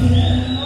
Yeah.